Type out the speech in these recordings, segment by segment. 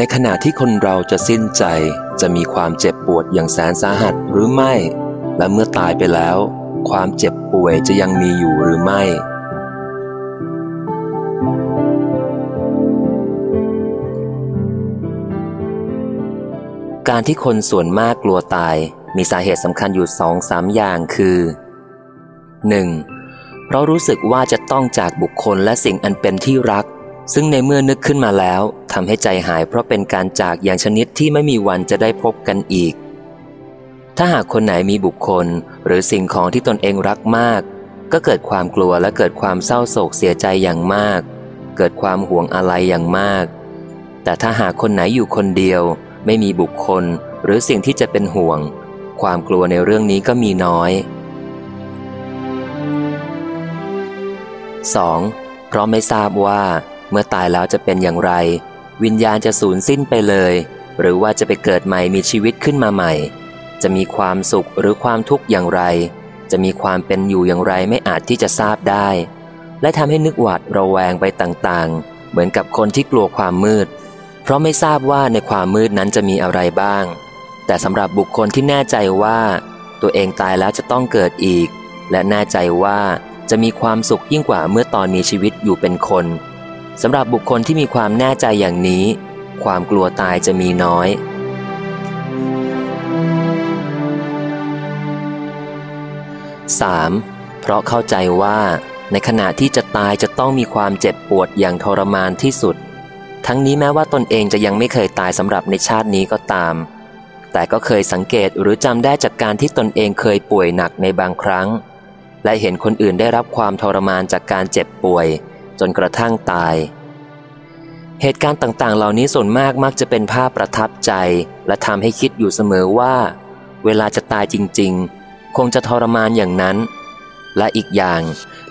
ในขณะที่คนเราจะสิ้นใจจะมีความเจ็บปวดอย่างแสนสาหัสหรือไม่ และเมื่อตายไปแล้ว ความเจ็บป่วยจะยังมีอยู่หรือไม่ การที่คนส่วนมากกลัวตายมีสาเหตุสำคัญอยู่สองสามอย่างคือ 1. เพราะรู้สึกว่าจะต้องจากบุคคลและสิ่งอันเป็นที่รัก ซึ่งในเมื่อนึกขึ้นมาแล้ว ทำให้ใจหายเพราะเป็นการจากอย่างชนิดที่ไม่มีวันจะได้พบกันอีก ถ้าหากคนไหนมีบุคคล หรือสิ่งของที่ตนเองรักมาก ก็เกิดความกลัวและเกิดความเศร้าโศกเสียใจอย่างมาก เกิดความห่วงอะไรอย่างมาก แต่ถ้าหากคนไหนอยู่คนเดียว ไม่มีบุคคล หรือสิ่งที่จะเป็นห่วง ความกลัวในเรื่องนี้ก็มีน้อย 2. เพราะไม่ทราบว่าเมื่อตายแล้วจะเป็นอย่างไร วิญญาณจะสูญสิ้นไปเลย หรือว่าจะไปเกิดใหม่มีชีวิตขึ้นมาใหม่ จะมีความสุขหรือความทุกข์อย่างไร จะมีความเป็นอยู่อย่างไรไม่อาจที่จะทราบได้ และทำให้นึกหวาดระแวงไปต่างๆ เหมือนกับคนที่กลัวความมืด เพราะไม่ทราบว่าในความมืดนั้นจะมีอะไรบ้าง แต่สำหรับบุคคลที่แน่ใจว่า ตัวเองตายแล้วจะต้องเกิดอีก และแน่ใจว่าจะมีความสุขยิ่งกว่าเมื่อตอนมีชีวิตอยู่เป็นคน สำหรับบุคคลที่มีความแน่ใจอย่างนี้ ความกลัวตายจะมีน้อย 3. เพราะเข้าใจว่าในขณะที่จะตายจะต้องมีความเจ็บปวดอย่างทรมานที่สุด ทั้งนี้แม้ว่าตนเองจะยังไม่เคยตายสำหรับในชาตินี้ก็ตาม แต่ก็เคยสังเกตหรือจำได้จากการที่ตนเองเคยป่วยหนักในบางครั้ง และเห็นคนอื่นได้รับความทรมานจากการเจ็บป่วย จนกระทั่งตาย เหตุการณ์ต่างๆ เหล่านี้ส่วนมากมักจะเป็นภาพประทับใจ และทำให้คิดอยู่เสมอว่า เวลาจะตายจริง ๆ คงจะทรมานอย่างนั้น และอีกอย่าง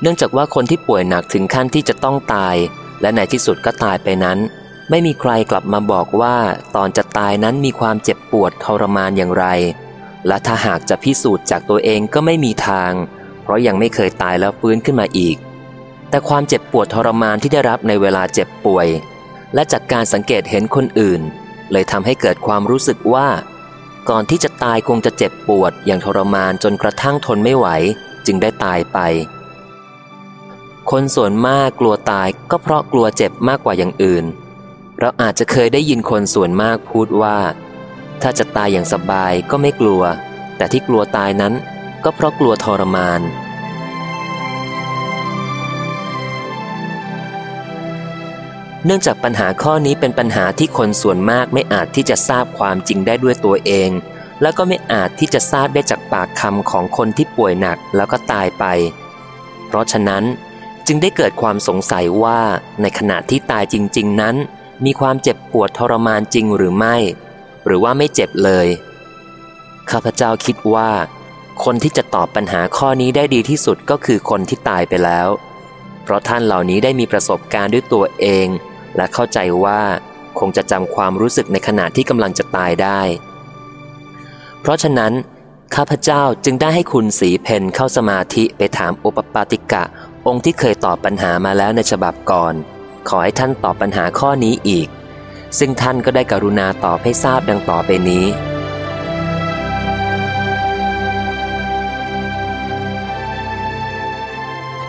เนื่องจากว่าคนที่ป่วยหนักถึงขั้นที่จะต้องตาย และในที่สุดก็ตายไปนั้น ไม่มีใครกลับมาบอกว่าตอนจะตายนั้นมีความเจ็บปวดทรมานอย่างไร และถ้าหากจะพิสูจน์จากตัวเองก็ไม่มีทาง เพราะยังไม่เคยตายแล้วฟื้นขึ้นมาอีก แต่ความเจ็บปวดทรมานที่ได้รับในเวลาเจ็บป่วย และจากการสังเกตเห็นคนอื่น เลยทำให้เกิดความรู้สึกว่า ก่อนที่จะตายคงจะเจ็บปวดอย่างทรมานจนกระทั่งทนไม่ไหว จึงได้ตายไป คนส่วนมากกลัวตายก็เพราะกลัวเจ็บมากกว่าอย่างอื่น เราอาจจะเคยได้ยินคนส่วนมากพูดว่า ถ้าจะตายอย่างสบายก็ไม่กลัว แต่ที่กลัวตายนั้นก็เพราะกลัวทรมาน เนื่องจากปัญหาข้อนี้เป็นปัญหาที่คนส่วนมากไม่อาจที่จะทราบความจริงได้ด้วยตัวเอง แล้วก็ไม่อาจที่จะทราบได้จากปากคำของคนที่ป่วยหนักแล้วก็ตายไป เพราะฉะนั้นจึงได้เกิดความสงสัยว่าในขณะที่ตายจริง ๆ นั้น มีความเจ็บปวดทรมานจริงหรือไม่ หรือว่าไม่เจ็บเลย ข้าพเจ้าคิดว่า คนที่จะตอบปัญหาข้อนี้ได้ดีที่สุดก็คือคนที่ตายไปแล้ว เพราะท่านเหล่านี้ได้มีประสบการณ์ด้วยตัวเอง และเข้าใจว่าคงจะจำความรู้สึกในขณะที่กำลังจะตายได้ เพราะฉะนั้น ข้าพเจ้าจึงได้ให้คุณสีเพนเข้าสมาธิไปถามโอปปาติกะ องค์ที่เคยตอบปัญหามาแล้วในฉบับก่อน ขอให้ท่านตอบปัญหาข้อนี้อีก ซึ่งท่านก็ได้กรุณาตอบให้ทราบดังต่อไปนี้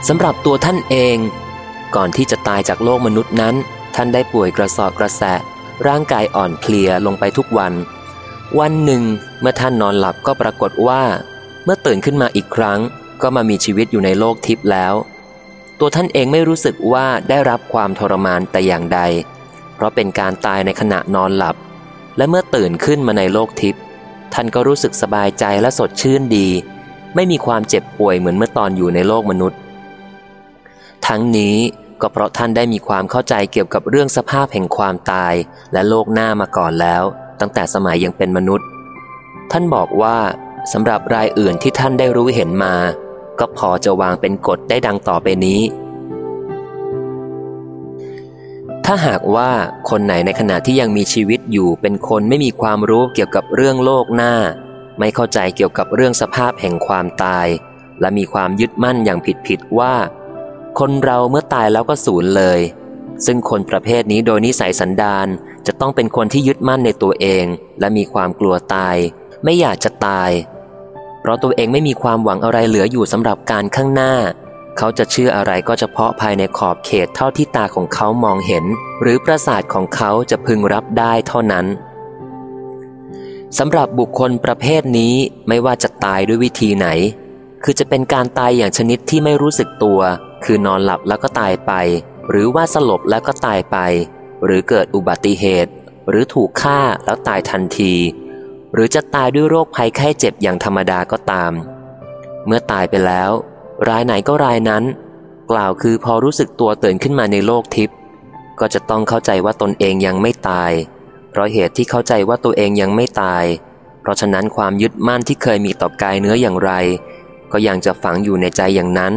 สำหรับตัวท่านเอง ก่อนที่จะตายจากโลกมนุษย์นั้น ท่านได้ป่วยกระสอบกระแสะ ร่างกายอ่อนเพลียลงไปทุกวัน วันหนึ่ง เมื่อท่านนอนหลับก็ปรากฏว่า เมื่อตื่นขึ้นมาอีกครั้ง ก็มามีชีวิตอยู่ในโลกทิพย์แล้ว ตัวท่านเองไม่รู้สึกว่าได้รับความทรมานแต่อย่างใด เพราะเป็นการตายในขณะนอนหลับ และเมื่อตื่นขึ้นมาในโลกทิพย์ท่านก็รู้สึกสบายใจและสดชื่นดี ไม่มีความเจ็บป่วยเหมือนเมื่อตอนอยู่ในโลกมนุษย์ ทั้งนี้ ก็เพราะท่านได้มีความเข้าใจเกี่ยวกับเรื่องสภาพแห่งความตาย และโลกหน้ามาก่อนแล้ว ตั้งแต่สมัยยังเป็นมนุษย์ ท่านบอกว่าสำหรับรายอื่นที่ท่านได้รู้เห็นมา ก็พอจะวางเป็นกฎได้ดังต่อไปนี้ ถ้าหากว่าคนไหนในขณะที่ยังมีชีวิตอยู่เป็นคนไม่มีความรู้เกี่ยวกับเรื่องโลกหน้า ไม่เข้าใจเกี่ยวกับเรื่องสภาพแห่งความตาย และมีความยึดมั่นอย่างผิดๆว่า คนเราเมื่อตายแล้วก็สูญเลย ซึ่งคนประเภทนี้โดยนิสัยสันดานจะต้องเป็นคนที่ยึดมั่นในตัวเอง และมีความกลัวตาย ไม่อยากจะตาย เพราะตัวเองไม่มีความหวังอะไรเหลืออยู่สำหรับการข้างหน้า เขาจะเชื่ออะไรก็เฉพาะภายในขอบเขตเท่าที่ตาของเขามองเห็น หรือประสาทของเขาจะพึงรับได้เท่านั้นสำหรับบุคคลประเภทนี้ไม่ว่าจะตายด้วยวิธีไหน คือจะเป็นการตายอย่างชนิดที่ไม่รู้สึกตัว คือนอนหลับแล้วก็ตายไป หรือว่าสลบแล้วก็ตายไป หรือเกิดอุบัติเหตุ หรือถูกฆ่าแล้วตายทันที หรือจะตายด้วยโรคภัยไข้เจ็บอย่างธรรมดาก็ตาม เมื่อตายไปแล้ว รายไหนก็รายนั้น กล่าวคือพอรู้สึกตัวตื่นขึ้นมาในโลกทิพย์ก็จะต้องเข้าใจว่าตนเองยังไม่ตาย เพราะเหตุที่เข้าใจว่าตัวเองยังไม่ตาย เพราะฉะนั้นความยึดมั่นที่เคยมีต่อกายเนื้ออย่างไร ก็ยังจะฝังอยู่ในใจอย่างนั้น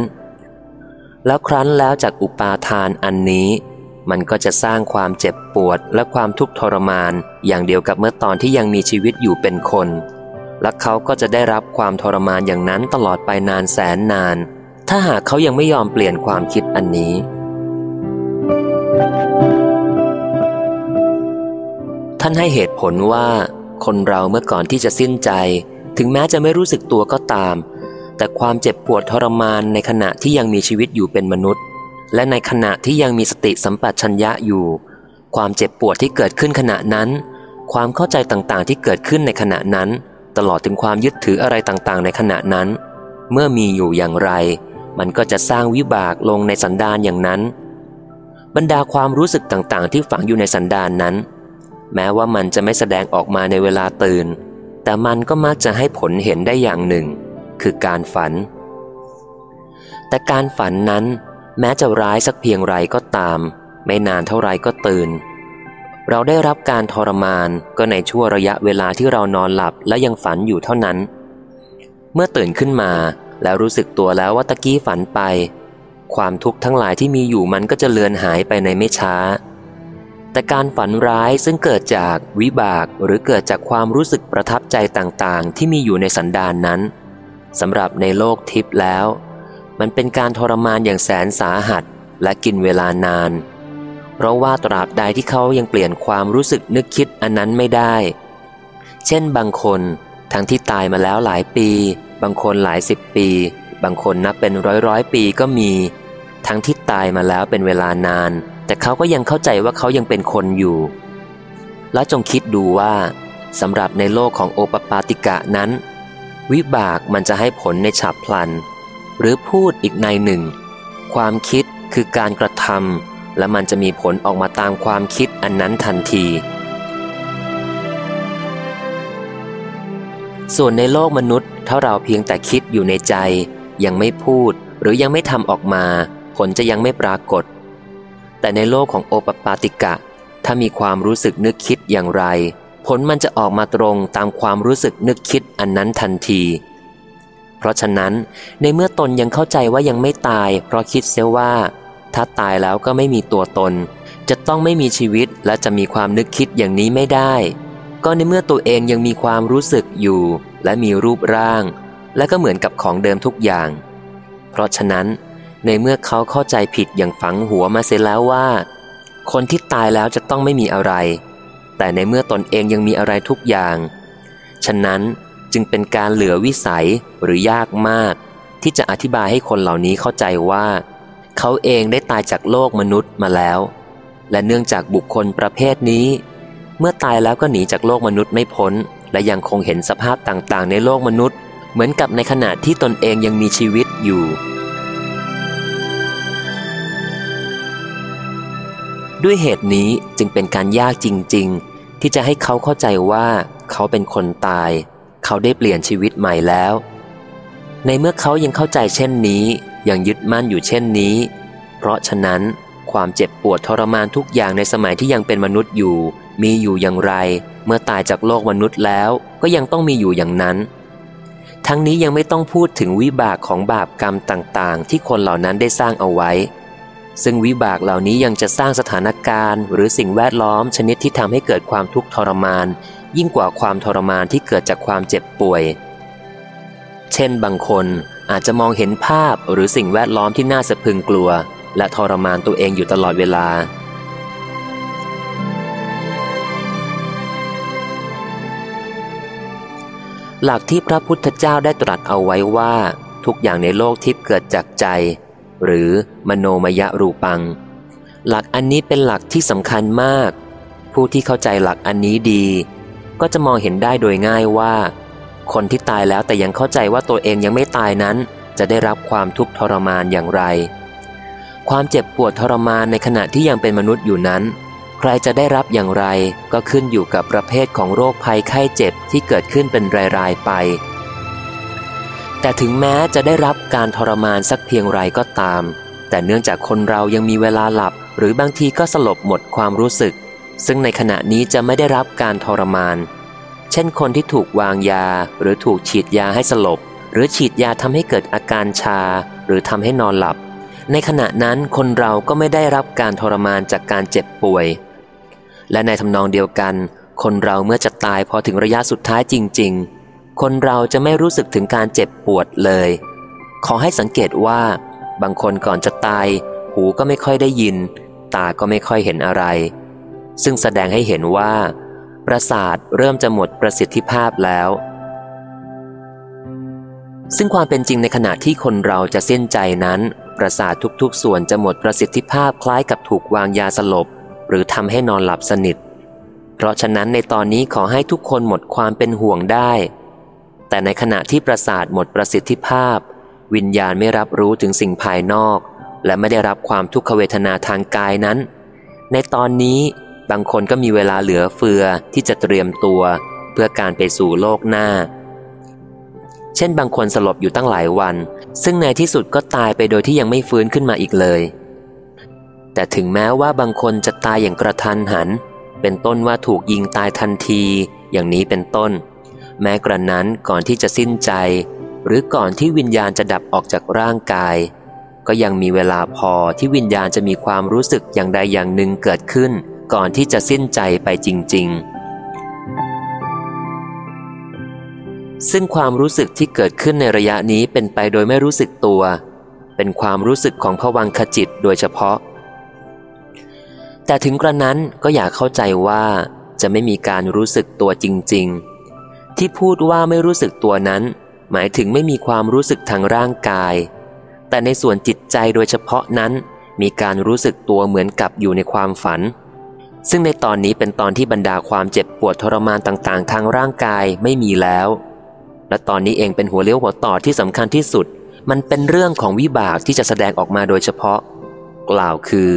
แล้วครั้นแล้วจากอุปาทานอันนี้ มันก็จะสร้างความเจ็บปวดและความทุกข์ทรมาน อย่างเดียวกับเมื่อตอนที่ยังมีชีวิตอยู่เป็นคน และเขาก็จะได้รับความทรมานอย่างนั้นตลอดไปนานแสนนาน ถ้าหากเขายังไม่ยอมเปลี่ยนความคิดอันนี้ ท่านให้เหตุผลว่า คนเราเมื่อก่อนที่จะสิ้นใจ ถึงแม้จะไม่รู้สึกตัวก็ตาม แต่ความเจ็บปวดทรมานในขณะที่ยังมีชีวิตอยู่เป็นมนุษย์ และในขณะที่ยังมีสติสัมปชัญญะอยู่ ความเจ็บปวดที่เกิดขึ้นขณะนั้น ความเข้าใจต่างๆที่เกิดขึ้นในขณะนั้น ตลอดถึงความยึดถืออะไรต่างๆ ในขณะนั้น เมื่อมีอยู่อย่างไร มันก็จะสร้างวิบากลงในสันดานอย่างนั้น บรรดาความรู้สึกต่างๆ ที่ฝังอยู่ในสันดานนั้น แม้ว่ามันจะไม่แสดงออกมาในเวลาตื่น แต่มันก็มักจะให้ผลเห็นได้อย่างหนึ่ง คือการฝัน แต่การฝันนั้น แม้จะร้ายสักเพียงไรก็ตาม ไม่นานเท่าไรก็ตื่น เราได้รับการทรมานก็ในช่วงระยะเวลาที่เรานอนหลับและยังฝันอยู่เท่านั้น เมื่อตื่นขึ้นมาแล้วรู้สึกตัวแล้วว่าตะกี้ฝันไป ความทุกข์ทั้งหลายที่มีอยู่มันก็จะเลือนหายไปในไม่ช้า แต่การฝันร้ายซึ่งเกิดจากวิบากหรือเกิดจากความรู้สึกประทับใจต่างๆ ที่มีอยู่ในสันดานนั้น สำหรับในโลกทิพย์แล้ว มันเป็นการทรมานอย่างแสนสาหัสและกินเวลานาน เพราะว่าตราบใดที่เขายังเปลี่ยนความรู้สึกนึกคิดอันนั้นไม่ได้ เช่นบางคนทั้งที่ตายมาแล้วหลายปี บางคนหลายสิบปี บางคนนับเป็นร้อยร้อยปีก็มี ทั้งที่ตายมาแล้วเป็นเวลานาน แต่เขาก็ยังเข้าใจว่าเขายังเป็นคนอยู่ แล้วจงคิดดูว่าสำหรับในโลกของโอปปาติกะนั้น วิบากมันจะให้ผลในฉับพลัน หรือพูดอีกในหนึ่ง ความคิดคือการกระทำและมันจะมีผลออกมาตามความคิดอันนั้นทันที ส่วนในโลกมนุษย์ ถ้าเราเพียงแต่คิดอยู่ในใจ ยังไม่พูดหรือยังไม่ทำออกมา ผลจะยังไม่ปรากฏ แต่ในโลกของโอปปาติกะ ถ้ามีความรู้สึกนึกคิดอย่างไร ผลมันจะออกมาตรงตามความรู้สึกนึกคิดอันนั้นทันที เพราะฉะนั้นในเมื่อตนยังเข้าใจว่ายังไม่ตาย เพราะคิดเสียว่า ถ้าตายแล้วก็ไม่มีตัวตน จะต้องไม่มีชีวิตและจะมีความนึกคิดอย่างนี้ไม่ได้ ก็ในเมื่อตัวเองยังมีความรู้สึกอยู่ และมีรูปร่าง และก็เหมือนกับของเดิมทุกอย่าง เพราะฉะนั้น ในเมื่อเขาเข้าใจผิดอย่างฝังหัวมาเสียแล้วว่า คนที่ตายแล้วจะต้องไม่มีอะไร แต่ในเมื่อตนเองยังมีอะไรทุกอย่าง ฉะนั้นจึงเป็นการเหลือวิสัยหรือยากมาก ที่จะอธิบายให้คนเหล่านี้เข้าใจว่า เขาเองได้ตายจากโลกมนุษย์มาแล้ว และเนื่องจากบุคคลประเภทนี้ เมื่อตายแล้วก็หนีจากโลกมนุษย์ไม่พ้น และยังคงเห็นสภาพต่างๆ ในโลกมนุษย์ เหมือนกับในขณะที่ตนเองยังมีชีวิตอยู่ ด้วยเหตุนี้จึงเป็นการยากจริง ๆ ที่จะให้เขาเข้าใจว่าเขาเป็นคนตาย เขาได้เปลี่ยนชีวิตใหม่แล้ว ในเมื่อเขายังเข้าใจเช่นนี้ ยังยึดมั่นอยู่เช่นนี้ เพราะฉะนั้นความเจ็บปวดทรมานทุกอย่างในสมัยที่ยังเป็นมนุษย์อยู่ มีอยู่อย่างไร เมื่อตายจากโลกมนุษย์แล้ว ก็ยังต้องมีอยู่อย่างนั้น ทั้งนี้ยังไม่ต้องพูดถึงวิบากของบาปกรรมต่างๆ ที่คนเหล่านั้นได้สร้างเอาไว้ ซึ่งวิบากเหล่านี้ยังจะสร้างสถานการณ์ หรือสิ่งแวดล้อมชนิดที่ทำให้เกิดความทุกข์ทรมาน ยิ่งกว่าความทรมานที่เกิดจากความเจ็บป่วย เช่นบางคนอาจจะมองเห็นภาพหรือสิ่งแวดล้อมที่น่าสะพึงกลัว และทรมานตัวเองอยู่ตลอดเวลา หลักที่พระพุทธเจ้าได้ตรัสเอาไว้ว่า ทุกอย่างในโลกทิพย์เกิดจากใจ หรือมโนมยรูปัง หลักอันนี้เป็นหลักที่สำคัญมาก ผู้ที่เข้าใจหลักอันนี้ดี ก็จะมองเห็นได้โดยง่ายว่า คนที่ตายแล้วแต่ยังเข้าใจว่าตัวเองยังไม่ตายนั้น จะได้รับความทุกข์ทรมานอย่างไร ความเจ็บปวดทรมานในขณะที่ยังเป็นมนุษย์อยู่นั้น ใครจะได้รับอย่างไรก็ขึ้นอยู่กับประเภทของโรคภัยไข้เจ็บที่เกิดขึ้นเป็นรายๆไป แต่ถึงแม้จะได้รับการทรมานสักเพียงไรก็ตาม แต่เนื่องจากคนเรายังมีเวลาหลับ หรือบางทีก็สลบหมดความรู้สึก ซึ่งในขณะนี้จะไม่ได้รับการทรมาน เช่นคนที่ถูกวางยา หรือถูกฉีดยาให้สลบ หรือฉีดยาทำให้เกิดอาการชา หรือทำให้นอนหลับ ในขณะนั้นคนเราก็ไม่ได้รับการทรมานจากการเจ็บป่วย และในทำนองเดียวกัน คนเราเมื่อจะตายพอถึงระยะสุดท้ายจริง ๆ คนเราจะไม่รู้สึกถึงการเจ็บปวดเลย ขอให้สังเกตว่า บางคนก่อนจะตาย หูก็ไม่ค่อยได้ยิน ตาก็ไม่ค่อยเห็นอะไร ซึ่งแสดงให้เห็นว่า ประสาทเริ่มจะหมดประสิทธิภาพแล้ว ซึ่งความเป็นจริงในขณะที่คนเราจะสิ้นใจนั้น ประสาททุกๆ ส่วนจะหมดประสิทธิภาพคล้ายกับถูกวางยาสลบ หรือทำให้นอนหลับสนิท เพราะฉะนั้นในตอนนี้ขอให้ทุกคนหมดความเป็นห่วงได้ แต่ในขณะที่ประสาทหมดประสิทธิภาพ วิญญาณไม่รับรู้ถึงสิ่งภายนอก และไม่ได้รับความทุกขเวทนาทางกายนั้น ในตอนนี้บางคนก็มีเวลาเหลือเฟือที่จะเตรียมตัว เพื่อการไปสู่โลกหน้า เช่นบางคนสลบอยู่ตั้งหลายวัน ซึ่งในที่สุดก็ตายไปโดยที่ยังไม่ฟื้นขึ้นมาอีกเลย แต่ถึงแม้ว่าบางคนจะตายอย่างกระทันหัน เป็นต้นว่าถูกยิงตายทันที อย่างนี้เป็นต้น แม้กระนั้นก่อนที่จะสิ้นใจ หรือก่อนที่วิญญาณจะดับออกจากร่างกาย ก็ยังมีเวลาพอที่วิญญาณจะมีความรู้สึกอย่างใดอย่างหนึ่งเกิดขึ้น ก่อนที่จะสิ้นใจไปจริง ๆ ซึ่งความรู้สึกที่เกิดขึ้นในระยะนี้เป็นไปโดยไม่รู้สึกตัว เป็นความรู้สึกของผวังขจิตโดยเฉพาะ แต่ถึงกระนั้นก็อยากเข้าใจว่าจะไม่มีการรู้สึกตัวจริง ๆ ที่พูดว่าไม่รู้สึกตัวนั้น หมายถึงไม่มีความรู้สึกทางร่างกาย แต่ในส่วนจิตใจโดยเฉพาะนั้น มีการรู้สึกตัวเหมือนกับอยู่ในความฝัน ซึ่งในตอนนี้เป็นตอนที่บรรดาความเจ็บปวดทรมานต่างๆ ทางร่างกายไม่มีแล้ว และตอนนี้เองเป็นหัวเลี้ยวหัวต่อที่สำคัญที่สุด มันเป็นเรื่องของวิบากที่จะแสดงออกมาโดยเฉพาะ กล่าวคือ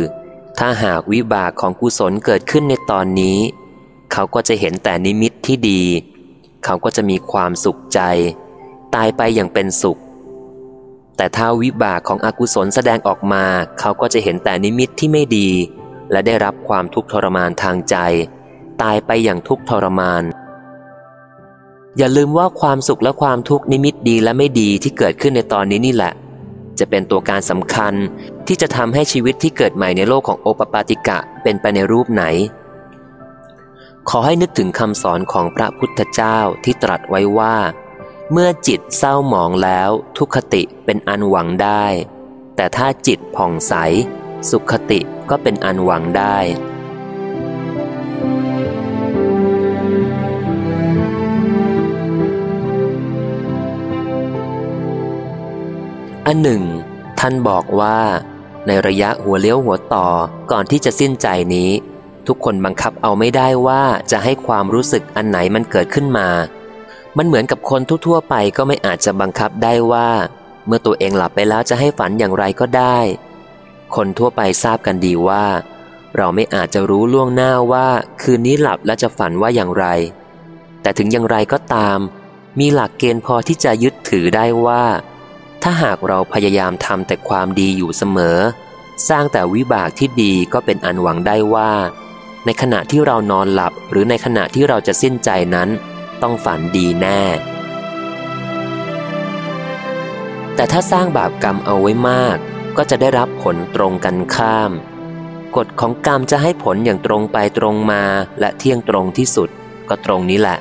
ถ้าหากวิบากของกุศลเกิดขึ้นในตอนนี้ เขาก็จะเห็นแต่นิมิตที่ดี เขาก็จะมีความสุขใจ ตายไปอย่างเป็นสุข แต่ถ้าวิบากของอกุศลแสดงออกมา เขาก็จะเห็นแต่นิมิตที่ไม่ดี และได้รับความทุกข์ทรมานทางใจ ตายไปอย่างทุกข์ทรมาน อย่าลืมว่าความสุขและความทุกข์นิมิตดีและไม่ดีที่เกิดขึ้นในตอนนี้นี่แหละ จะเป็นตัวการสำคัญที่จะทำให้ชีวิตที่เกิดใหม่ในโลกของโอปปาติกะเป็นไปในรูปไหน ขอให้นึกถึงคำสอนของพระพุทธเจ้าที่ตรัสไว้ว่า เมื่อจิตเศร้าหมองแล้วทุกขติเป็นอันหวังได้ แต่ถ้าจิตผ่องใส สุขติก็เป็นอันหวังได้อันหนึ่ง ท่านบอกว่า ในระยะหัวเลี้ยวหัวต่อก่อนที่จะสิ้นใจนี้ ทุกคนบังคับเอาไม่ได้ว่าจะให้ความรู้สึกอันไหนมันเกิดขึ้นมา มันเหมือนกับคนทั่วๆไปก็ไม่อาจจะบังคับได้ว่า เมื่อตัวเองหลับไปแล้วจะให้ฝันอย่างไรก็ได้ คนทั่วไปทราบกันดีว่า เราไม่อาจจะรู้ล่วงหน้าว่า คืนนี้หลับแล้วจะฝันว่าอย่างไร แต่ถึงอย่างไรก็ตาม มีหลักเกณฑ์พอที่จะยึดถือได้ว่า ถ้าหากเราพยายามทำแต่ความดีอยู่เสมอ สร้างแต่วิบากที่ดีก็เป็นอันหวังได้ว่า ในขณะที่เรานอนหลับหรือในขณะที่เราจะสิ้นใจนั้น ต้องฝันดีแน่ แต่ถ้าสร้างบาปกรรมเอาไว้มาก ก็จะได้รับผลตรงกันข้าม กฎของกรรมจะให้ผลอย่างตรงไปตรงมาและเที่ยงตรงที่สุดก็ตรงนี้แหละ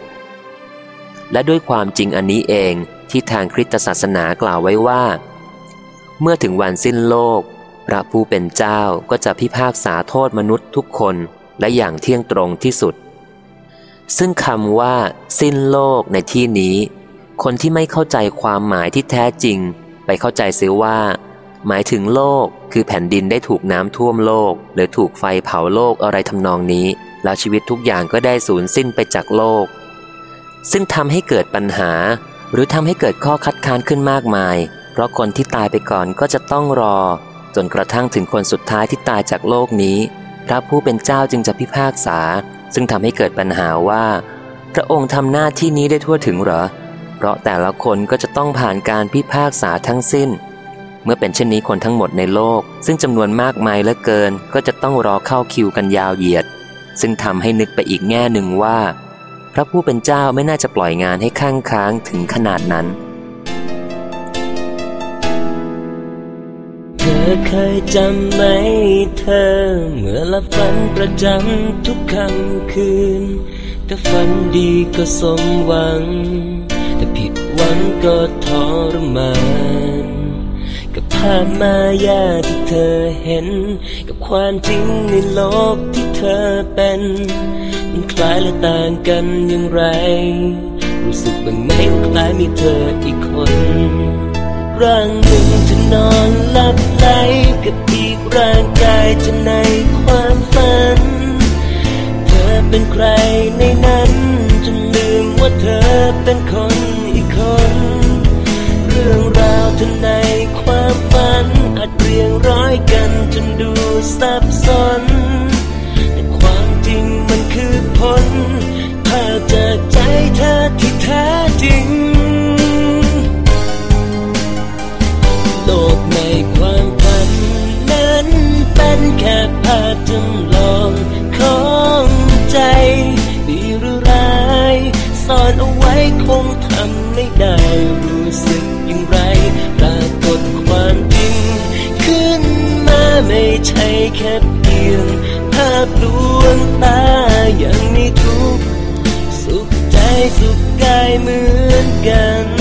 และด้วยความจริงอันนี้เองที่ทางคริสตศาสนากล่าวไว้ว่า เมื่อถึงวันสิ้นโลก พระผู้เป็นเจ้าก็จะพิพากษาโทษมนุษย์ทุกคน และอย่างเที่ยงตรงที่สุด ซึ่งคำว่า สิ้นโลกในที่นี้ คนที่ไม่เข้าใจความหมายที่แท้จริง ไปเข้าใจเสียว่า หมายถึงโลกคือแผ่นดินได้ถูกน้ำท่วมโลก หรือถูกไฟเผาโลกอะไรทำนองนี้ แล้วชีวิตทุกอย่างก็ได้สูญสิ้นไปจากโลก ซึ่งทำให้เกิดปัญหา หรือทำให้เกิดข้อคัดค้านขึ้นมากมาย เพราะคนที่ตายไปก่อนก็จะต้องรอ จนกระทั่งถึงคนสุดท้ายที่ตายจากโลกนี้ พระผู้เป็นเจ้าจึงจะพิพากษา ซึ่งทำให้เกิดปัญหาว่า พระองค์ทำหน้าที่นี้ได้ทั่วถึงหรอ เพราะแต่ละคนก็จะต้องผ่านการพิพากษาทั้งสิ้น เมื่อเป็นเช่นนี้คนทั้งหมดในโลก ซึ่งจำนวนมากมายเหลือเกิน ก็จะต้องรอเข้าคิวกันยาวเหยียด ซึ่งทำให้นึกไปอีกแง่หนึ่งว่า พระผู้เป็นเจ้าไม่น่าจะปล่อยงานให้ข้างค้างถึงขนาดนั้น อเคยจำไหมเธอ เมื่อลับฝันประจำทุกค่ำคืนถ้าฝันดีก็สมหวัง แต่ผิดหวังก็ทรมานกับภาพมายาที่เธอเห็น กับความจริงในโลกที่เธอเป็นมันคล้ายและต่างกันอย่างไร รู้สึกบ้างไหมว่าคล้ายมีเธออีกคน ร่างหนึ่ง นอนหลับไหลกับอีกร่างกายจะในความฝัน เธอเป็นใครในนั้นจนลืมว่าเธอเป็นคนอีกคน เรื่องราวเธอในความฝันอาจเรียงร้อยกันจนดูซับซ้อนแต่ความจริงมันคือผลภาพจากใจเธอที่แท้จริง แค่เพียงภาพลวงตายังมีทุกสุขใจสุขกายเหมือนกัน